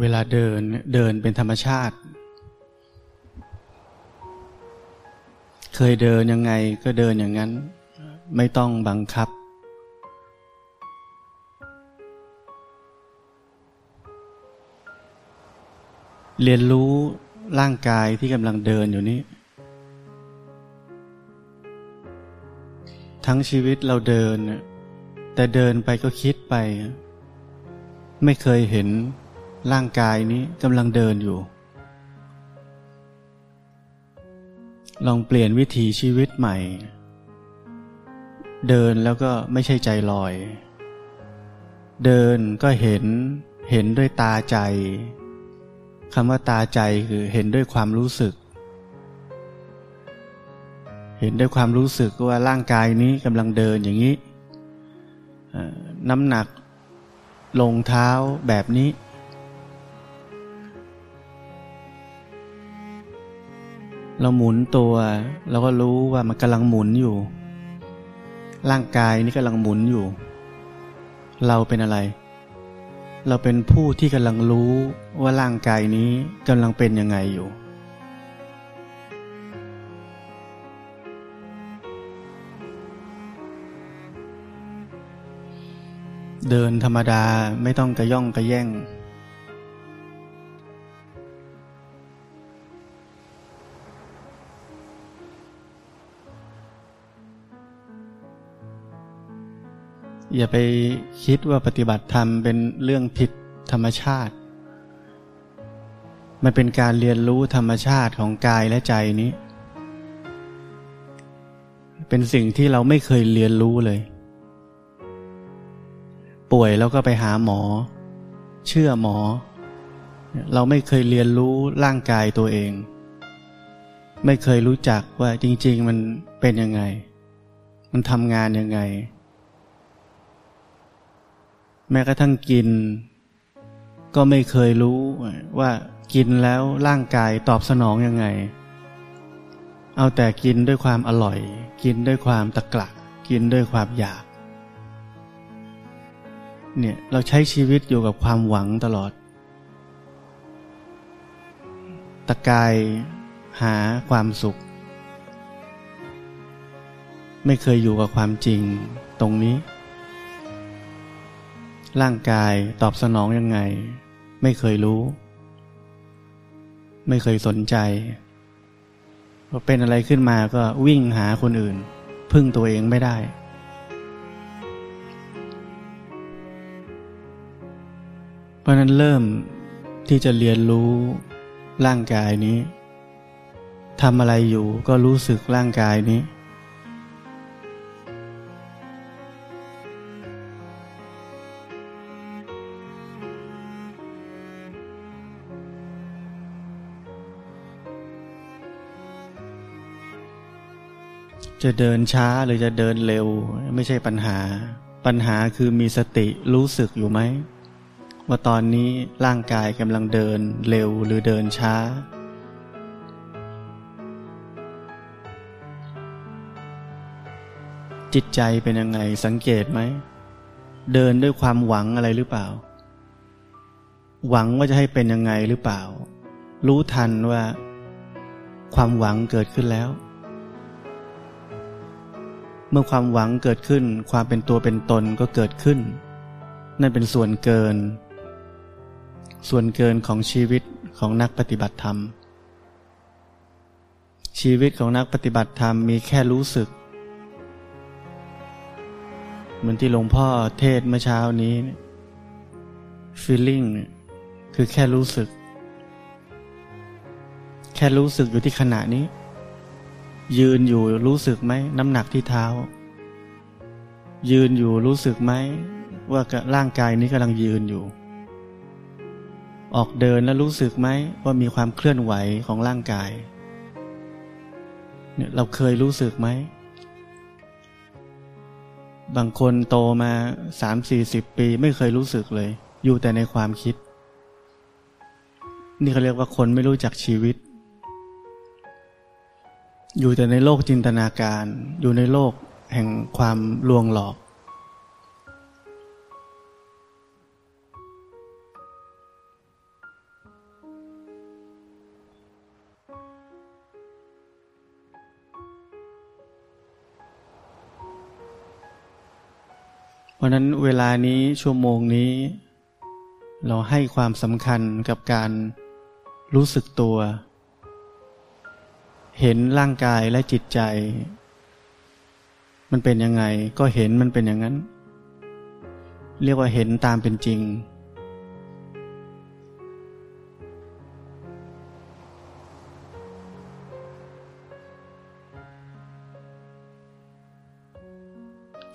เวลาเดินเดินเป็นธรรมชาติ เคยเดินยังไงก็เดินอย่างนั้น ไม่ต้องบังคับ เรียนรู้ร่างกายที่กำลังเดินอยู่นี้ ทั้งชีวิตเราเดิน แต่เดินไปก็คิดไป ไม่เคยเห็น ร่างกายนี้กำลังเดินอยู่ ลองเปลี่ยนวิถีชีวิตใหม่ เดินแล้วก็ไม่ใช่ใจลอย เดินก็เห็นเห็นด้วยตาใจคำว่าตาใจคือเห็นด้วยความรู้สึก เห็นด้วยความรู้สึกว่าร่างกายนี้กำลังเดินอย่างนี้น้ำหนักลงเท้าแบบนี้ เราหมุนตัวเราก็รู้ว่ามันกำลังหมุนอยู่ ร่างกายนี้กำลังหมุนอยู่ เราเป็นอะไร เราเป็นผู้ที่กำลังรู้ว่าร่างกายนี้กำลังเป็นยังไงอยู่ เดินธรรมดาไม่ต้องกระย่องกระแย่ง อย่าไปคิดว่าปฏิบัติธรรมเป็นเรื่องผิดธรรมชาติ มันเป็นการเรียนรู้ธรรมชาติของกายและใจนี้ เป็นสิ่งที่เราไม่เคยเรียนรู้เลย ป่วยแล้วก็ไปหาหมอ เชื่อหมอ เราไม่เคยเรียนรู้ร่างกายตัวเอง ไม่เคยรู้จักว่าจริง ๆ มันเป็นยังไง มันทำงานยังไง แม้กระทั่งกิน ก็ไม่เคยรู้ว่ากินแล้วร่างกายตอบสนองยังไง เอาแต่กินด้วยความอร่อย กินด้วยความตะกละกินด้วยความอยาก เนี่ยเราใช้ชีวิตอยู่กับความหวังตลอด ตะกายหาความสุข ไม่เคยอยู่กับความจริงตรงนี้ ร่างกายตอบสนองยังไง ไม่เคยรู้ ไม่เคยสนใจพอเป็นอะไรขึ้นมาก็วิ่งหาคนอื่น พึ่งตัวเองไม่ได้ เพราะนั้นเริ่มที่จะเรียนรู้ร่างกายนี้ทำอะไรอยู่ก็รู้สึกร่างกายนี้ จะเดินช้าหรือจะเดินเร็ว ไม่ใช่ปัญหา ปัญหาคือมีสติรู้สึกอยู่ไหม ว่าตอนนี้ร่างกายกำลังเดินเร็วหรือเดินช้า จิตใจเป็นยังไงสังเกตไหม เดินด้วยความหวังอะไรหรือเปล่า หวังว่าจะให้เป็นยังไงหรือเปล่า รู้ทันว่า ความหวังเกิดขึ้นแล้ว เมื่อความหวังเกิดขึ้นความเป็นตัวเป็นตนก็เกิดขึ้น นั่นเป็นส่วนเกิน ส่วนเกินของชีวิตของนักปฏิบัติธรรม ชีวิตของนักปฏิบัติธรรมมีแค่รู้สึก เหมือนที่หลวงพ่อเทศเมื่อเช้านี้ feeling คือแค่รู้สึก แค่รู้สึกอยู่ที่ขณะนี้ ยืนอยู่รู้สึกไหมน้ำหนักที่เท้า ยืนอยู่รู้สึกไหมว่าร่างกายนี้กำลังยืนอยู่ ออกเดินแล้วรู้สึกไหมว่ามีความเคลื่อนไหวของร่างกายเนี่ยเราเคยรู้สึกไหม บางคนโตมาสามสี่สิบปีไม่เคยรู้สึกเลย อยู่แต่ในความคิด นี่เขาเรียกว่าคนไม่รู้จักชีวิต อยู่แต่ในโลกจินตนาการ อยู่ในโลกแห่งความลวงหลอก เพราะนั้นเวลานี้ชั่วโมงนี้ เราให้ความสำคัญกับการรู้สึกตัว เห็นร่างกายและจิตใจ มันเป็นยังไง ก็เห็นมันเป็นอย่างนั้น เรียกว่าเห็นตามเป็นจริง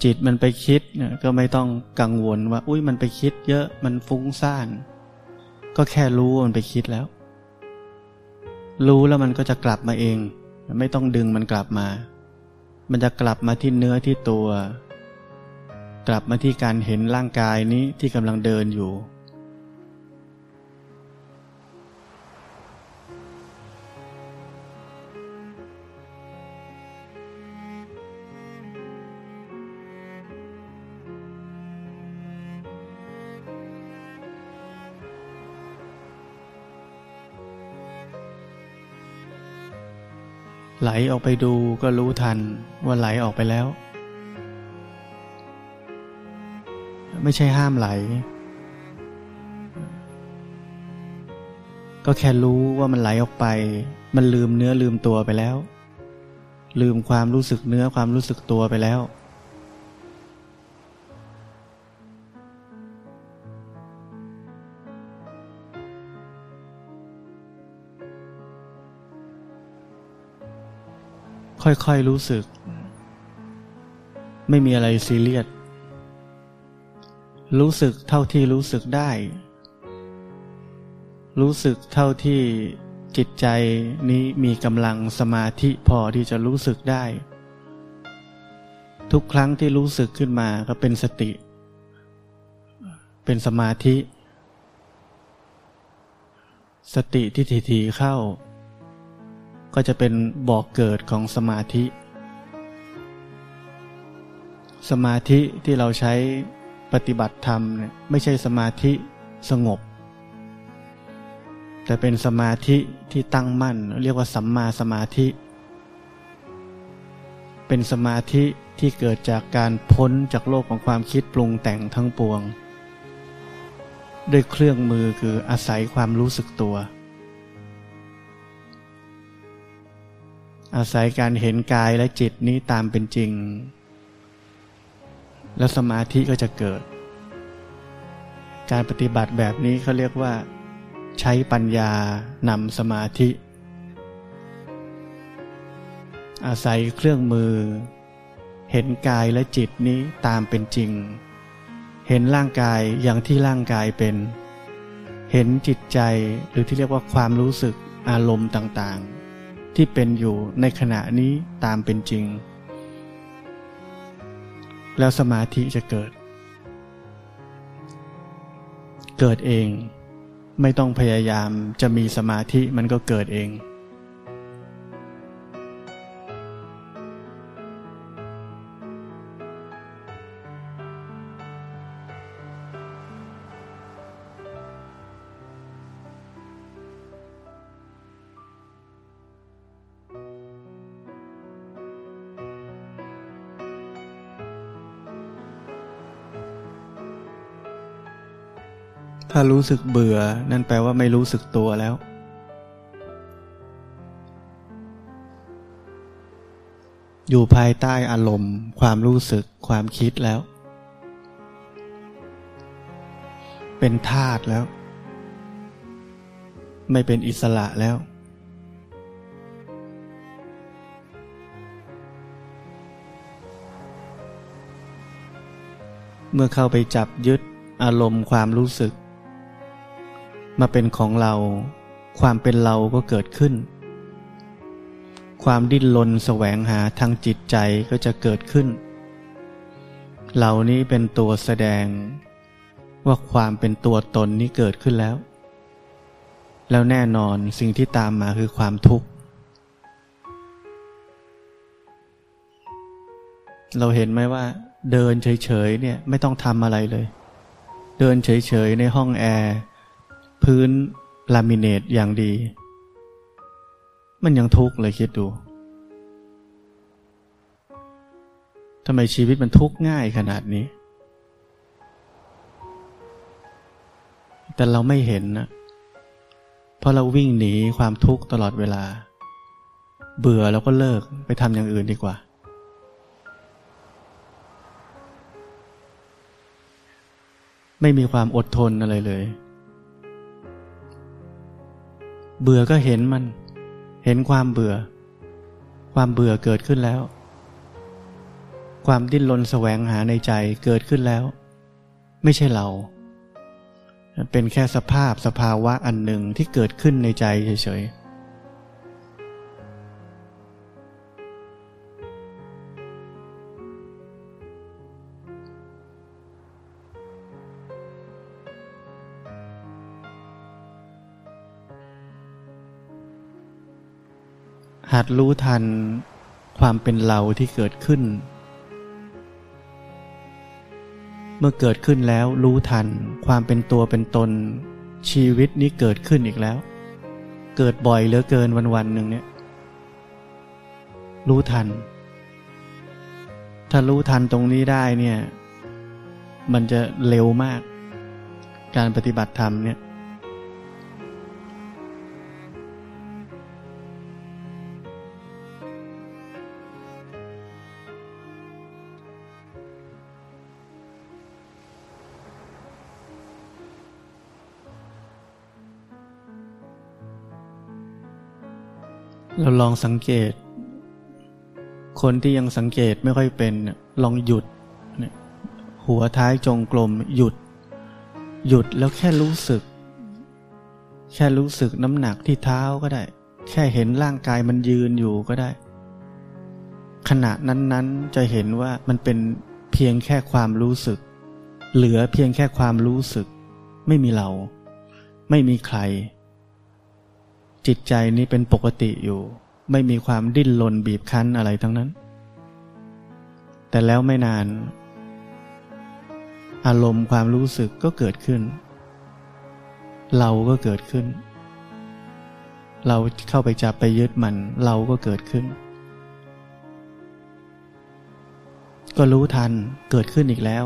จิตมันไปคิดก็ไม่ต้องกังวลว่า อุ้ยมันไปคิดเยอะมันฟุ้งซ่าน ก็แค่รู้มันไปคิดแล้ว รู้แล้วมันก็จะกลับมาเอง ไม่ต้องดึงมันกลับมา มันจะกลับมาที่เนื้อที่ตัว กลับมาที่การเห็นร่างกายนี้ที่กำลังเดินอยู่ ไหลออกไปดูก็รู้ทันว่าไหลออกไปแล้ว ไม่ใช่ห้ามไหล ก็แค่รู้ว่ามันไหลออกไป มันลืมเนื้อลืมตัวไปแล้ว ลืมความรู้สึกเนื้อความรู้สึกตัวไปแล้ว ค่อยๆรู้สึก ไม่มีอะไรซีเรียสรู้สึกเท่าที่รู้สึกได้ รู้สึกเท่าที่จิตใจนี้มีกำลังสมาธิพอที่จะรู้สึกได้ ทุกครั้งที่รู้สึกขึ้นมาก็เป็นสติ เป็นสมาธิ สติที่ถี่ๆเข้า ก็จะเป็นบอกเกิดของสมาธิ สมาธิที่เราใช้ปฏิบัติธรรมเนี่ยไม่ใช่สมาธิสงบ แต่เป็นสมาธิที่ตั้งมั่น เรียกว่าสัมมาสมาธิ เป็นสมาธิที่เกิดจากการพ้นจากโลกของความคิดปรุงแต่งทั้งปวง ด้วยเครื่องมือคืออาศัยความรู้สึกตัว อาศัยการเห็นกายและจิตนี้ตามเป็นจริง แล้วสมาธิก็จะเกิด การปฏิบัติแบบนี้เขาเรียกว่า ใช้ปัญญานำสมาธิ อาศัยเครื่องมือ เห็นกายและจิตนี้ตามเป็นจริง เห็นร่างกายอย่างที่ร่างกายเป็น เห็นจิตใจหรือที่เรียกว่าความรู้สึกอารมณ์ต่างๆ ที่เป็นอยู่ในขณะนี้ตามเป็นจริง แล้วสมาธิจะเกิด เกิดเองไม่ต้องพยายามจะมีสมาธิมันก็เกิดเอง ถ้ารู้สึกเบื่อ นั่นแปลว่าไม่รู้สึกตัวแล้ว อยู่ภายใต้อารมณ์ ความรู้สึกความคิดแล้ว เป็นธาตุแล้ว ไม่เป็นอิสระแล้วเมื่อเข้าไปจับยึดอารมณ์ความรู้สึก มาเป็นของเรา ความเป็นเราก็เกิดขึ้น ความดิ้นรนแสวงหาทางจิตใจก็จะเกิดขึ้น เหล่านี้เป็นตัวแสดง ว่าความเป็นตัวตนนี้เกิดขึ้นแล้ว แล้วแน่นอนสิ่งที่ตามมาคือความทุกข์ เราเห็นไหมว่า เดินเฉยๆเนี่ยไม่ต้องทำอะไรเลย เดินเฉยๆในห้องแอร์ พื้นลามิเนตอย่างดี มันยังทุกข์เลยคิดดูทำไมชีวิตมันทุกข์ง่ายขนาดนี้ แต่เราไม่เห็นนะ เพราะเราวิ่งหนีความทุกข์ตลอดเวลา เบื่อเราก็เลิกไปทำอย่างอื่นดีกว่า ไม่มีความอดทนอะไรเลย เบื่อก็เห็นมัน เห็นความเบื่อ ความเบื่อเกิดขึ้นแล้ว ความดิ้นรนแสวงหาในใจเกิดขึ้นแล้ว ไม่ใช่เรา เป็นแค่สภาพสภาวะอันหนึ่งที่เกิดขึ้นในใจเฉยๆ หัดรู้ทันความเป็นเราที่เกิดขึ้น เมื่อเกิดขึ้นแล้วรู้ทันความเป็นตัวเป็นตน ชีวิตนี้เกิดขึ้นอีกแล้ว เกิดบ่อยเหลือเกินวันวันหนึ่งเนี่ยรู้ทัน ถ้ารู้ทันตรงนี้ได้เนี่ย มันจะเร็วมาก การปฏิบัติธรรมเนี่ย เราลองสังเกต คนที่ยังสังเกตไม่ค่อยเป็นลองหยุด หัวท้ายจงกลม หยุด หยุดแล้วแค่รู้สึก แค่รู้สึกน้ำหนักที่เท้าก็ได้ แค่เห็นร่างกายมันยืนอยู่ก็ได้ ขณะนั้นๆจะเห็นว่ามันเป็นเพียงแค่ความรู้สึก เหลือเพียงแค่ความรู้สึก ไม่มีเรา ไม่มีใคร จิตใจนี้เป็นปกติอยู่ ไม่มีความดิ้นรนบีบคั้นอะไรทั้งนั้น แต่แล้วไม่นาน อารมณ์ความรู้สึกก็เกิดขึ้น เราก็เกิดขึ้น เราเข้าไปจับไปยึดมัน เราก็เกิดขึ้น ก็รู้ทันเกิดขึ้นอีกแล้ว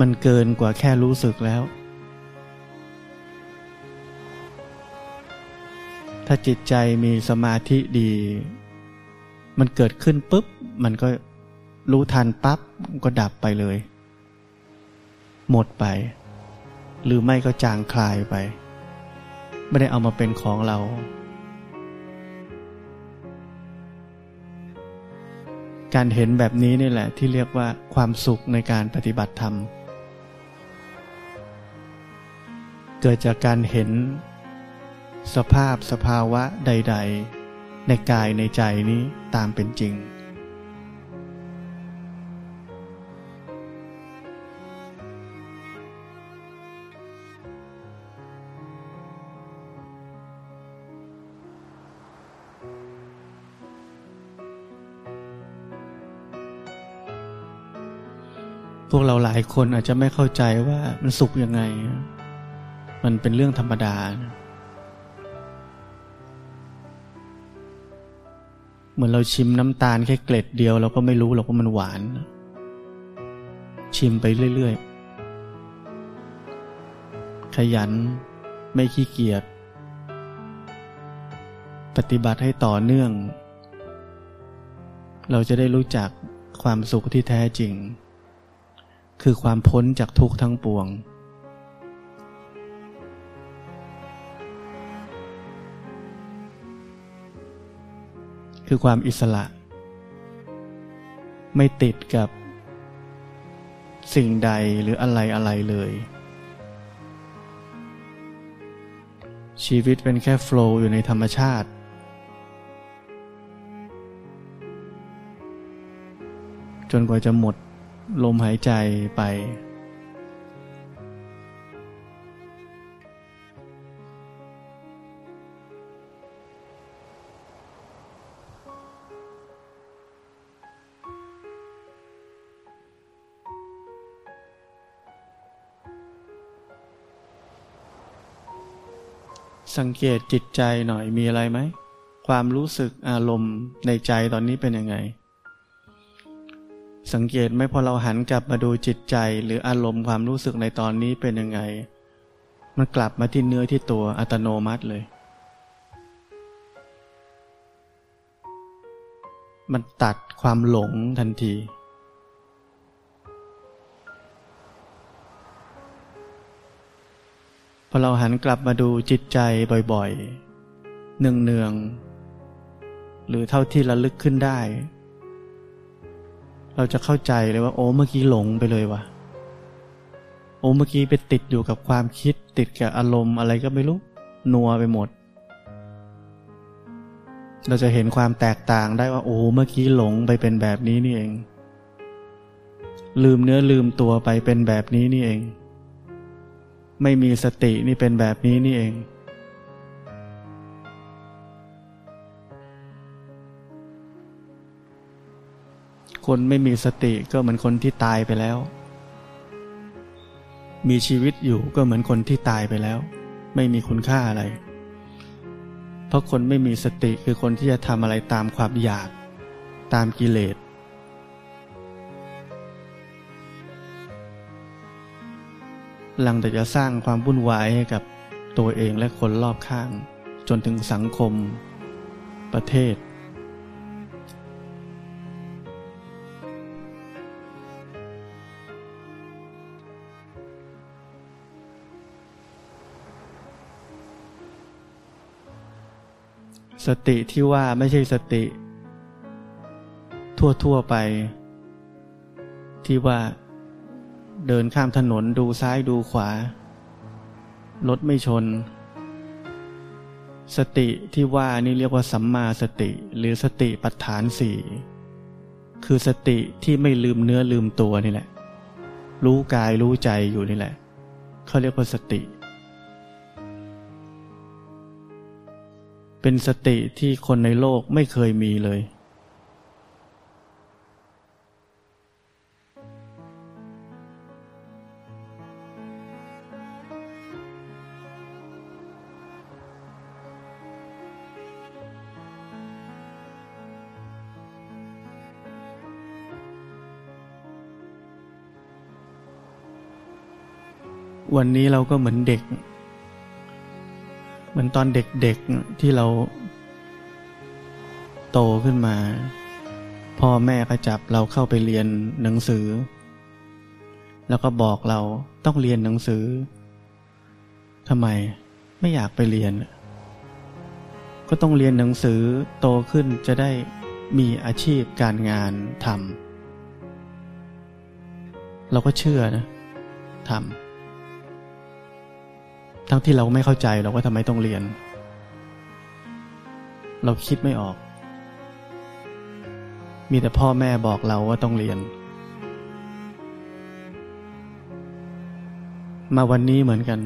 มันเกินกว่าแค่รู้สึกแล้ว ถ้าจิตใจมีสมาธิดี มันเกิดขึ้นปุ๊บ มันก็รู้ทันปั๊บก็ดับไปเลย หมดไป หรือไม่ก็จางคลายไป ไม่ได้เอามาเป็นของเรา การเห็นแบบนี้นี่แหละที่เรียกว่าความสุขในการปฏิบัติธรรม เกิดจากการเห็น สภาพสภาวะใด ๆ ในกายในใจนี้ตามเป็นจริง พวกเราหลายคนอาจจะไม่เข้าใจว่ามันสุขยังไง มันเป็นเรื่องธรรมดานะ เหมือนเราชิมน้ำตาลแค่เกล็ดเดียวเราก็ไม่รู้หรอกว่ามันหวาน ชิมไปเรื่อยๆ ขยัน ไม่ขี้เกียจ ปฏิบัติให้ต่อเนื่อง เราจะได้รู้จักความสุขที่แท้จริง คือความพ้นจากทุกข์ทั้งปวง คือความอิสระ ไม่ติดกับสิ่งใดหรืออะไรอะไรเลย ชีวิตเป็นแค่โฟล์อยู่ในธรรมชาติ จนกว่าจะหมดลมหายใจไป สังเกตจิตใจหน่อยมีอะไรไหม ความรู้สึกอารมณ์ในใจตอนนี้เป็นยังไง สังเกตไหมพอเราหันกลับมาดูจิตใจ หรืออารมณ์ความรู้สึกในตอนนี้เป็นยังไง มันกลับมาที่เนื้อที่ตัวอัตโนมัติเลย มันตัดความหลงทันที อเราหันกลับมาดูจิตใจบ่อยๆ เนืองๆ หรือเท่าที่ระลึกขึ้นได้ เราจะเข้าใจเลยว่า โอ้เมื่อกี้หลงไปเลยวะโอ้เมื่อกี้ไปติดอยู่กับความคิดติดกับอารมณ์อะไรก็ไม่รู้ นัวไปหมด เราจะเห็นความแตกต่างได้ว่า โอ้เมื่อกี้หลงไปเป็นแบบนี้นี่เอง ลืมเนื้อลืมตัวไปเป็นแบบนี้นี่เอง ไม่มีสตินี่เป็นแบบนี้นี่เอง คนไม่มีสติก็เหมือนคนที่ตายไปแล้ว มีชีวิตอยู่ก็เหมือนคนที่ตายไปแล้ว ไม่มีคุณค่าอะไร เพราะคนไม่มีสติคือคนที่จะทำอะไรตามความอยาก ตามกิเลส ลังแต่จะสร้างความวุ่นวายให้กับตัวเองและคนรอบข้าง จนถึงสังคม ประเทศ สติที่ว่าไม่ใช่สติ ทั่ว ๆ ไป ที่ว่า เดินข้ามถนนดูซ้ายดูขวา รถไม่ชน สติที่ว่านี่เรียกว่าสัมมาสติ หรือสติปัฏฐานสี่คือสติที่ไม่ลืมเนื้อลืมตัวนี่แหละ รู้กายรู้ใจอยู่นี่แหละ เขาเรียกว่าสติ เป็นสติที่คนในโลกไม่เคยมีเลย วันนี้เราก็เหมือนเด็ก เหมือนตอนเด็กๆที่เราโตขึ้นมา พ่อแม่ก็จับเราเข้าไปเรียนหนังสือ แล้วก็บอกเราต้องเรียนหนังสือทำไมไม่อยากไปเรียน ก็ต้องเรียนหนังสือโตขึ้นจะได้มีอาชีพการงานทำเราก็เชื่อนะทำ ทั้งที่เราไม่เข้าใจเราก็ทำไมต้องเรียน เราคิดไม่ออก มีแต่พ่อแม่บอกเราว่าต้องเรียน มาวันนี้เหมือนกัน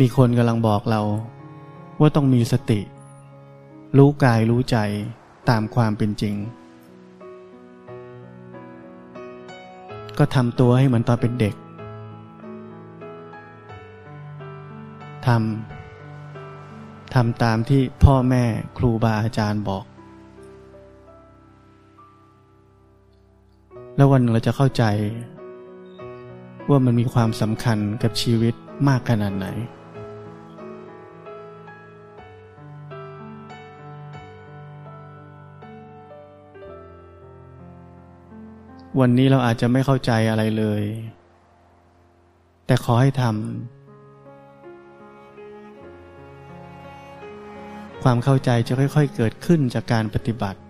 มีคนกำลังบอกเรา ว่าต้องมีสติ รู้กายรู้ใจตามความเป็นจริง ก็ทำตัวให้เหมือนตอนเป็นเด็ก ทำทำตามที่พ่อแม่ครูบาอาจารย์บอก แล้ววันเราจะเข้าใจ ว่ามันมีความสำคัญกับชีวิตมากขนาดไหน วันนี้เราอาจจะไม่เข้าใจอะไรเลย แต่ขอให้ทำ ความเข้าใจจะค่อยๆเกิดขึ้นจากการปฏิบัติ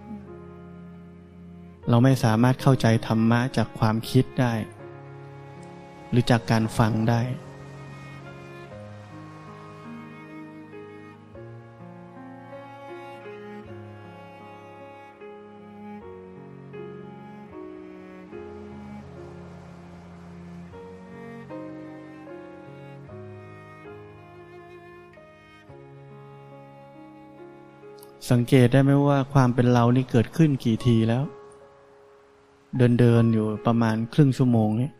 เราไม่สามารถเข้าใจธรรมะจากความคิดได้ หรือจากการฟังได้ สังเกตได้ไหมว่าความเป็นเรานี่เกิดขึ้นกี่ทีแล้ว เดินเดินอยู่ประมาณครึ่งชั่วโมงเนี่ย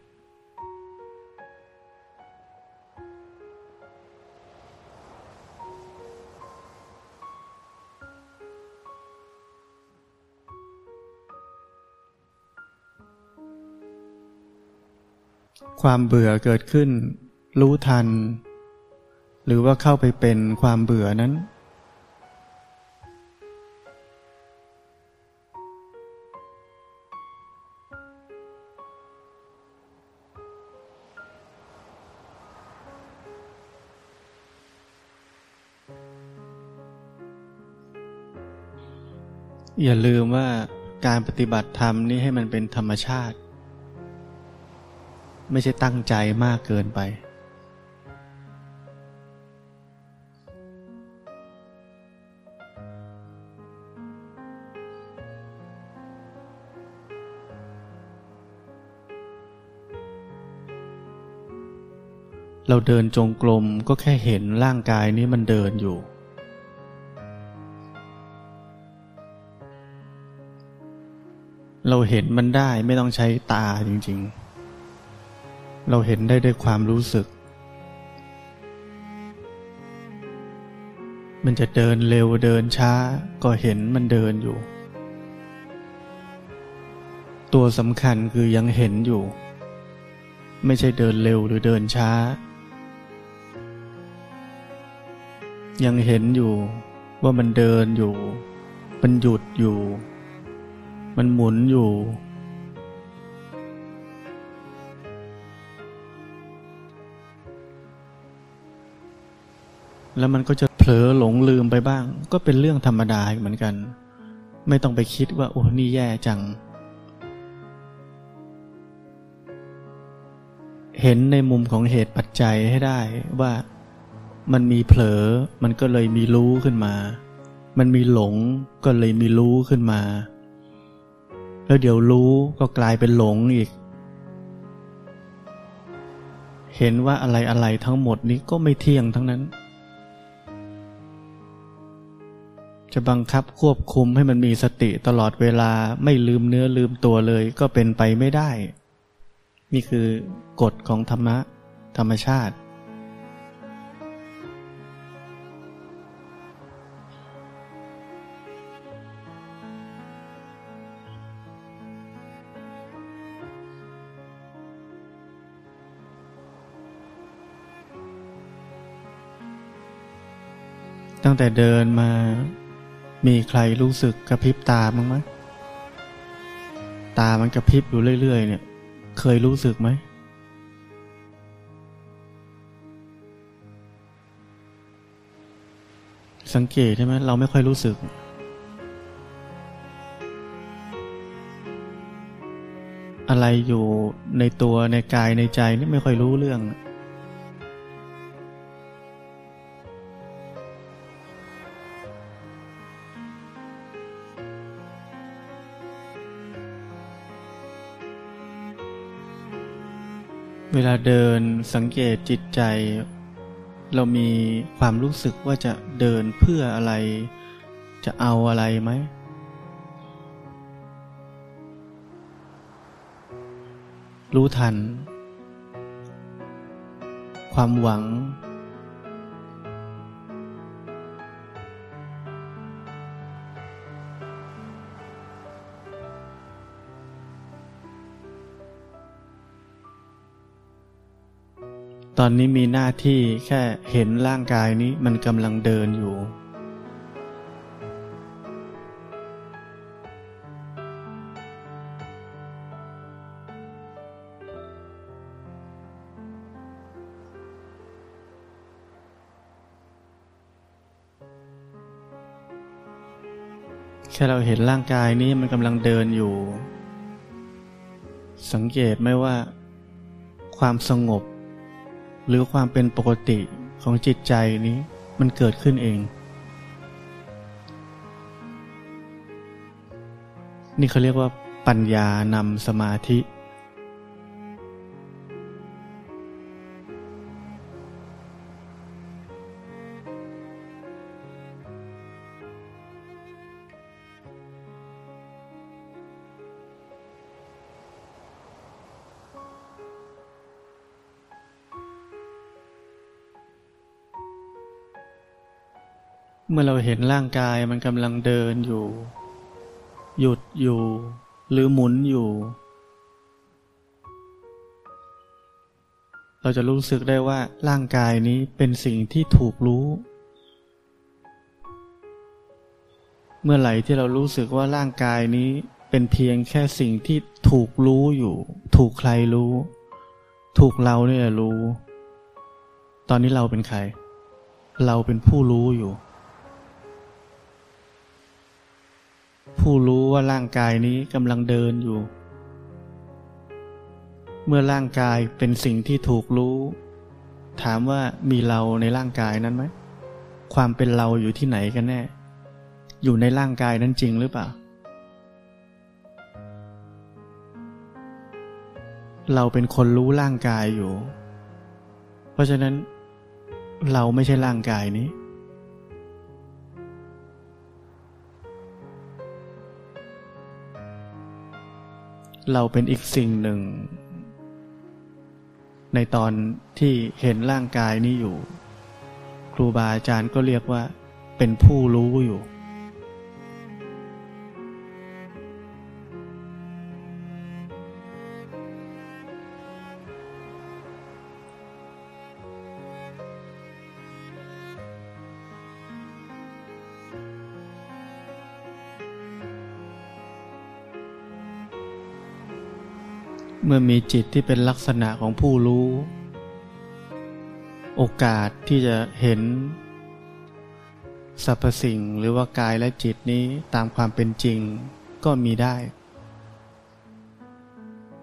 ความเบื่อเกิดขึ้น รู้ทัน หรือว่าเข้าไปเป็นความเบื่อนั้น อย่าลืมว่าการปฏิบัติธรรมนี่ให้มันเป็นธรรมชาติ ไม่ใช่ตั้งใจมากเกินไป เราเดินจงกรมก็แค่เห็นร่างกายนี้มันเดินอยู่ เราเห็นมันได้ไม่ต้องใช้ตาจริง ๆ เราเห็นได้ด้วยความรู้สึก มันจะเดินเร็วเดินช้า ก็เห็นมันเดินอยู่ ตัวสำคัญคือยังเห็นอยู่ ไม่ใช่เดินเร็วหรือเดินช้า ยังเห็นอยู่ว่ามันเดินอยู่ มันหยุดอยู่ มันหมุนอยู่ แล้วมันก็จะเผลอหลงลืมไปบ้าง ก็เป็นเรื่องธรรมดาเหมือนกัน ไม่ต้องไปคิดว่า โอ้นี่แย่จัง เห็นในมุมของเหตุปัจจัยให้ได้ว่ามันมีเผลอ มันก็เลยมีรู้ขึ้นมา มันมีหลงก็เลยมีรู้ขึ้นมา แล้วเดี๋ยวรู้ก็กลายเป็นหลงอีก เห็นว่าอะไรอะไรทั้งหมดนี้ก็ไม่เที่ยงทั้งนั้น จะบังคับควบคุมให้มันมีสติตลอดเวลาไม่ลืมเนื้อลืมตัวเลยก็เป็นไปไม่ได้ นี่คือกฎของธรรมะธรรมชาติ ตั้งแต่เดินมา มีใครรู้สึกกระพริบตาบ้างไหมตามันกระพริบอยู่เรื่อยๆ เนี่ย เคยรู้สึกไหม สังเกตใช่ไหมเราไม่ค่อยรู้สึก อะไรอยู่ในตัวในกายในใจนี่ไม่ค่อยรู้เรื่องาเดินสังเกตจิตใจ เรามีความรู้สึกว่าจะเดินเพื่ออะไร จะเอาอะไรไหม รู้ทัน ความหวัง อนนี้มีหน้าที่แค่เห็นร่างกายนี้มันกำลังเดินอยู่ แค่เราเห็นร่างกายนี้มันกำลังเดินอยู่ สังเกตไหมว่า ความสงบ หรือความเป็นปกติของจิตใจนี้มันเกิดขึ้นเอง นี่เขาเรียกว่าปัญญานำสมาธิ เมื่อเราเห็นร่างกายมันกำลังเดินอยู่ หยุดอยู่ หรือหมุนอยู่ เราจะรู้สึกได้ว่าร่างกายนี้เป็นสิ่งที่ถูกรู้ เมื่อไหร่ที่เรารู้สึกว่าร่างกายนี้เป็นเพียงแค่สิ่งที่ถูกรู้อยู่ ถูกใครรู้ ถูกเราเนี่ยรู้ ตอนนี้เราเป็นใคร เราเป็นผู้รู้อยู่ ผู้รู้ว่าร่างกายนี้กำลังเดินอยู่ เมื่อร่างกายเป็นสิ่งที่ถูกรู้ ถามว่ามีเราในร่างกายนั้นไหม ความเป็นเราอยู่ที่ไหนกันแน่ อยู่ในร่างกายนั้นจริงหรือเปล่า เราเป็นคนรู้ร่างกายอยู่ เพราะฉะนั้น เราไม่ใช่ร่างกายนี้ เราเป็นอีกสิ่งหนึ่ง ในตอนที่เห็นร่างกายนี้อยู่ ครูบาอาจารย์ก็เรียกว่าเป็นผู้รู้อยู่ มื่อมีจิตที่เป็นลักษณะของผู้รู้ โอกาสที่จะเห็นสรรพสิ่งหรือว่ากายและจิตนี้ตามความเป็นจริงก็มีได้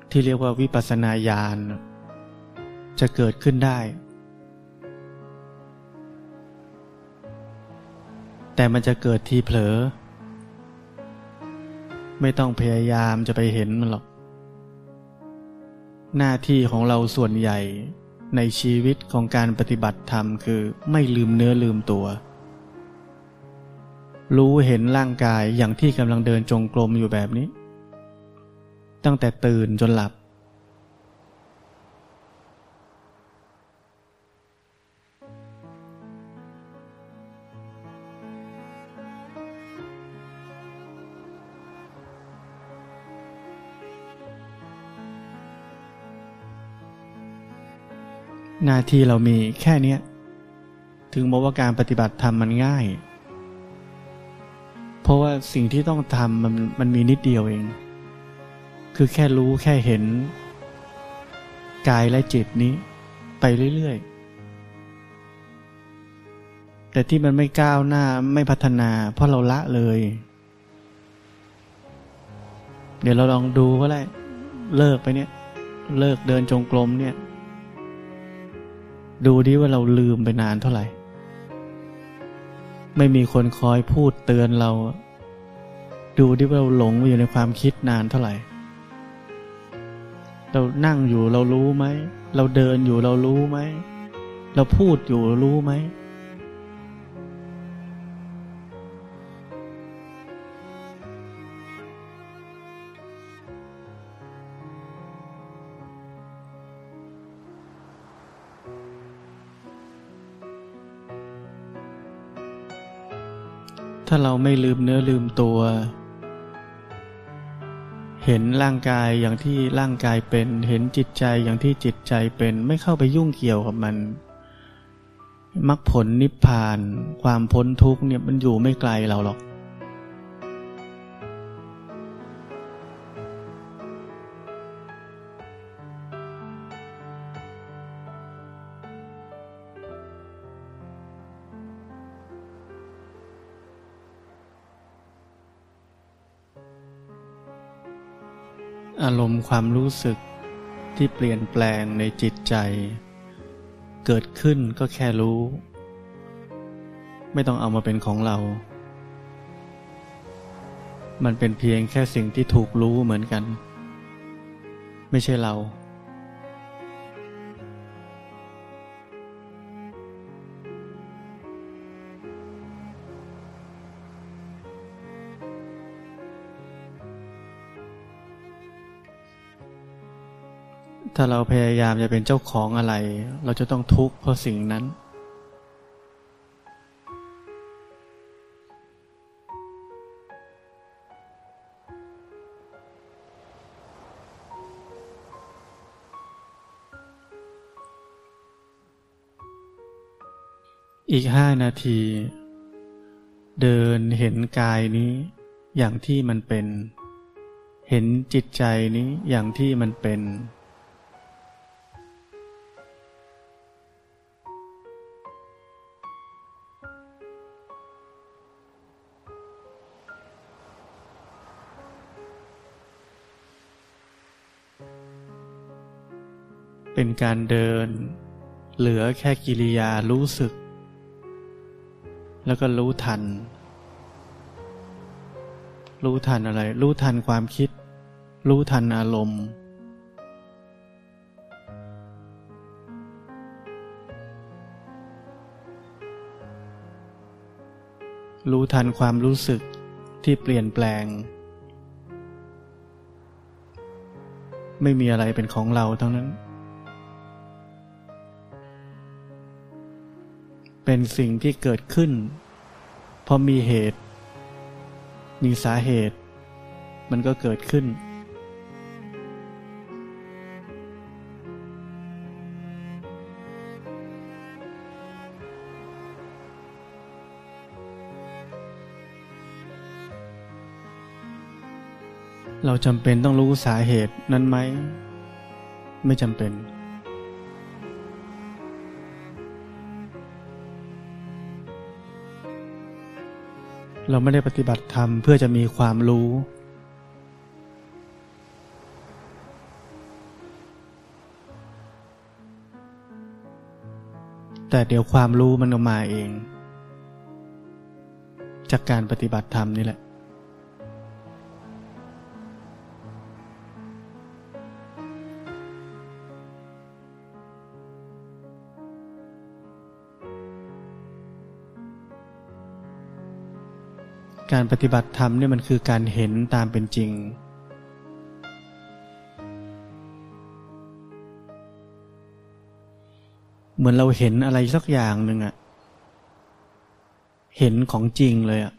ที่เรียกว่าวิปัสสนาญาณจะเกิดขึ้นได้ แต่มันจะเกิดทีเผลอ ไม่ต้องพยายามจะไปเห็นมันหรอก หน้าที่ของเราส่วนใหญ่ ในชีวิตของการปฏิบัติธรรมคือไม่ลืมเนื้อลืมตัว รู้เห็นร่างกายอย่างที่กำลังเดินจงกรมอยู่แบบนี้ ตั้งแต่ตื่นจนหลับ หน้าที่เรามีแค่เนี้ยถึงบอกว่าการปฏิบัติธรรมมันง่าย เพราะว่าสิ่งที่ต้องทำมันมันมีนิดเดียวเอง คือแค่รู้แค่เห็น กายและจิตนี้ ไปเรื่อยๆ แต่ที่มันไม่ก้าวหน้าไม่พัฒนา เพราะเราละเลย เดี๋ยวเราลองดูก็ได้เลิกไปเนี่ย เลิกเดินจงกรมเนี่ย ดูดิว่าเราลืมไปนานเท่าไหร่ ไม่มีคนคอยพูดเตือนเรา ดูดิว่าเราหลงอยู่ในความคิดนานเท่าไหร่ เรานั่งอยู่เรารู้ไหม เราเดินอยู่เรารู้ไหม เราพูดอยู่รู้ไหม ถ้าเราไม่ลืมเนื้อลืมตัว เห็นร่างกายอย่างที่ร่างกายเป็น เห็นจิตใจอย่างที่จิตใจเป็น ไม่เข้าไปยุ่งเกี่ยวกับมันมรรคผลนิพพาน ความพ้นทุกข์เนี่ยมันอยู่ไม่ไกลเราหรอก ความรู้สึกที่เปลี่ยนแปลงในจิตใจ เกิดขึ้นก็แค่รู้ ไม่ต้องเอามาเป็นของเรา มันเป็นเพียงแค่สิ่งที่ถูกรู้เหมือนกัน ไม่ใช่เรา ถ้าเราพยายามจะเป็นเจ้าของอะไร เราจะต้องทุกข์เพราะสิ่งนั้น อีกห้านาที เดินเห็นกายนี้ อย่างที่มันเป็น เห็นจิตใจนี้อย่างที่มันเป็น เป็นการเดิน เหลือแค่กิริยารู้สึก แล้วก็รู้ทัน รู้ทันอะไร รู้ทันความคิด รู้ทันอารมณ์ รู้ทันความรู้สึกที่เปลี่ยนแปลงไม่มีอะไรเป็นของเราทั้งนั้น เป็นสิ่งที่เกิดขึ้นเพราะมีเหตุ มีสาเหตุ มันก็เกิดขึ้น เราจำเป็นต้องรู้สาเหตุนั้นไหม ไม่จำเป็น เราไม่ได้ปฏิบัติธรรมเพื่อจะมีความรู้ แต่เดี๋ยวความรู้มันก็มาเอง จากการปฏิบัติธรรมนี่แหละ การปฏิบัติธรรมเนี่ยมันคือการเห็นตามเป็นจริง เหมือนเราเห็นอะไรสักอย่างหนึ่งอะเห็นของจริงเลยอะ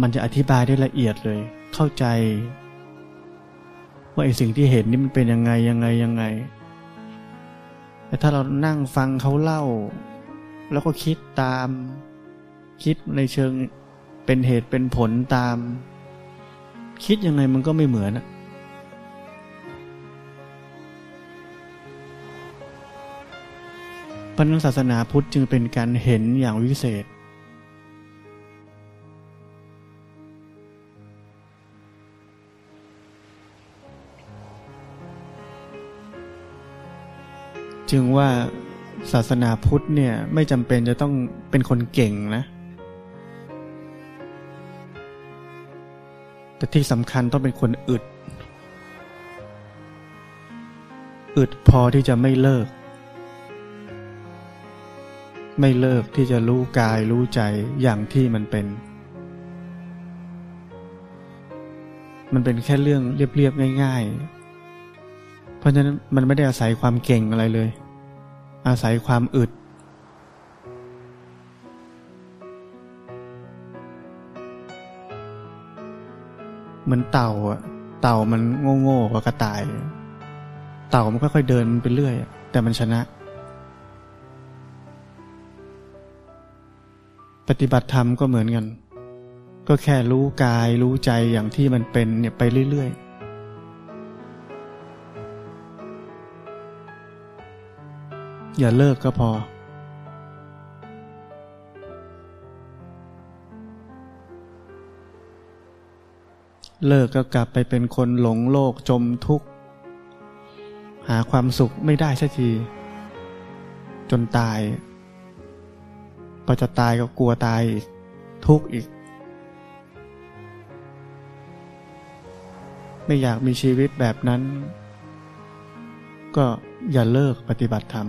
มันจะอธิบายได้ละเอียดเลย เข้าใจ ว่าไอ้สิ่งที่เห็นนี่มันเป็นยังไงยังไงยังไง แต่ถ้าเรานั่งฟังเขาเล่า แล้วก็คิดตาม คิดในเชิงเป็นเหตุเป็นผลตาม คิดยังไงมันก็ไม่เหมือนอะพันศาสนาพุทธจึงเป็นการเห็นอย่างวิเศษ จึงว่าศาสนาพุทธเนี่ยไม่จำเป็นจะต้องเป็นคนเก่งนะ แต่ที่สำคัญต้องเป็นคนอึด อึดพอที่จะไม่เลิก ไม่เลิกที่จะรู้กายรู้ใจอย่างที่มันเป็น มันเป็นแค่เรื่องเรียบๆง่าย ๆ เพราะฉะนั้นมันไม่ได้อาศัยความเก่งอะไรเลย อาศัยความอึด เหมือนเต่าอะ เต่ามันโง่โง่กว่ากระต่าย เต่ามันค่อยๆเดินไปเรื่อยแต่มันชนะ ปฏิบัติธรรมก็เหมือนกัน ก็แค่รู้กายรู้ใจอย่างที่มันเป็นเนี่ยไปเรื่อยๆอย่าเลิกก็พอ เลิกก็กลับไปเป็นคนหลงโลกจมทุกข์ หาความสุขไม่ได้สักที จนตายพอจะตายก็กลัวตายอีกทุกข์อีก ไม่อยากมีชีวิตแบบนั้น ก็อย่าเลิกปฏิบัติธรรม